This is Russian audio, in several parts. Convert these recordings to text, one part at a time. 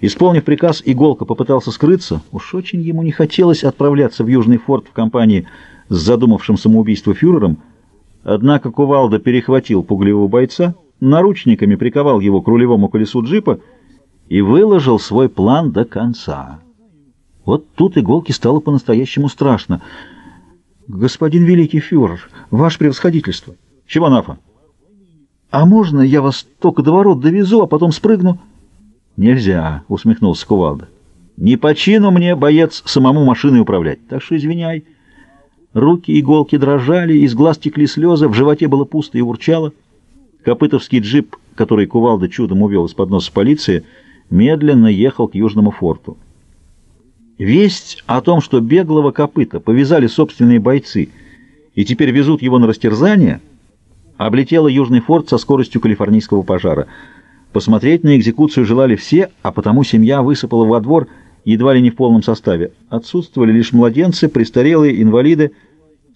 Исполнив приказ, Иголка попытался скрыться. Уж очень ему не хотелось отправляться в Южный форт в компании с задумавшим самоубийство фюрером, однако Кувалда перехватил пугливого бойца, наручниками приковал его к рулевому колесу джипа и выложил свой план до конца. Вот тут Иголке стало по-настоящему страшно. «Господин великий фюрер, ваше превосходительство!» «Чего, Нафа?» «А можно я вас только до ворот довезу, а потом спрыгну?» «Нельзя», — усмехнулся Кувалда. «Не по чину мне, боец, самому машиной управлять, так что извиняй». Руки иголки дрожали, из глаз текли слезы, в животе было пусто и урчало. Копытовский джип, который Кувалда чудом увел из-под носа полиции, медленно ехал к Южному форту. Весть о том, что беглого копыта повязали собственные бойцы и теперь везут его на растерзание, облетела Южный форт со скоростью калифорнийского пожара — Посмотреть на экзекуцию желали все, а потому семья высыпала во двор едва ли не в полном составе. Отсутствовали лишь младенцы, престарелые, инвалиды,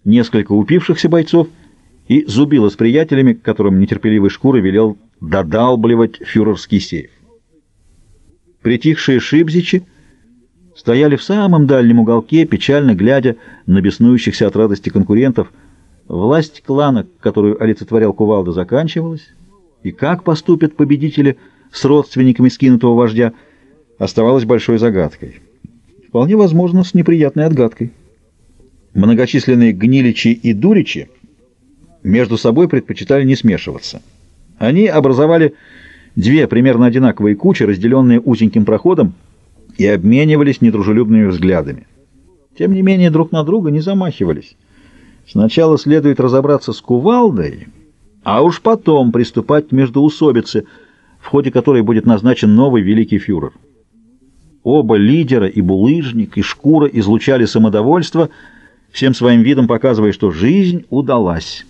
несколько упившихся бойцов и зубило с приятелями, которым нетерпеливый шкуры велел додалбливать фюрерский сейф. Притихшие шибзичи стояли в самом дальнем уголке, печально глядя на беснующихся от радости конкурентов. Власть клана, которую олицетворял Кувалда, заканчивалась, и как поступят победители с родственниками скинутого вождя, оставалось большой загадкой. Вполне возможно, с неприятной отгадкой. Многочисленные гниличи и дуричи между собой предпочитали не смешиваться. Они образовали две примерно одинаковые кучи, разделенные узеньким проходом, и обменивались недружелюбными взглядами. Тем не менее, друг на друга не замахивались. Сначала следует разобраться с кувалдой — а уж потом приступать к междоусобице, в ходе которой будет назначен новый великий фюрер. Оба лидера, и булыжник, и шкура, излучали самодовольство, всем своим видом показывая, что жизнь удалась.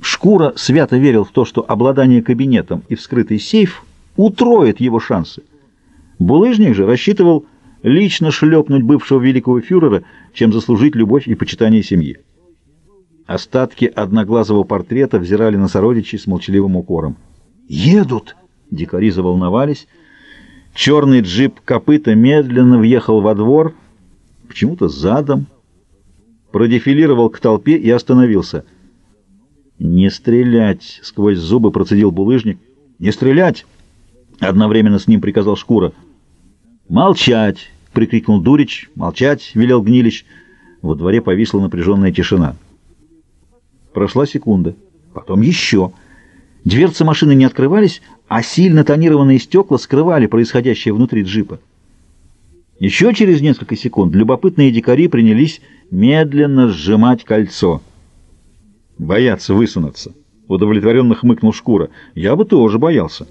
Шкура свято верил в то, что обладание кабинетом и вскрытый сейф утроит его шансы. Булыжник же рассчитывал лично шлепнуть бывшего великого фюрера, чем заслужить любовь и почитание семьи. Остатки одноглазого портрета взирали на сородичей с молчаливым укором. «Едут!» — дикари заволновались. Черный джип копыта медленно въехал во двор, почему-то задом, продефилировал к толпе и остановился. «Не стрелять!» — сквозь зубы процедил булыжник. «Не стрелять!» — одновременно с ним приказал Шкура. «Молчать!» — прикрикнул Дурич. «Молчать!» — велел Гнилищ. Во дворе повисла напряженная тишина. Прошла секунда. Потом еще. Дверцы машины не открывались, а сильно тонированные стекла скрывали происходящее внутри джипа. Еще через несколько секунд любопытные дикари принялись медленно сжимать кольцо. «Боятся высунуться», — удовлетворенно хмыкнул Шкура. «Я бы тоже боялся».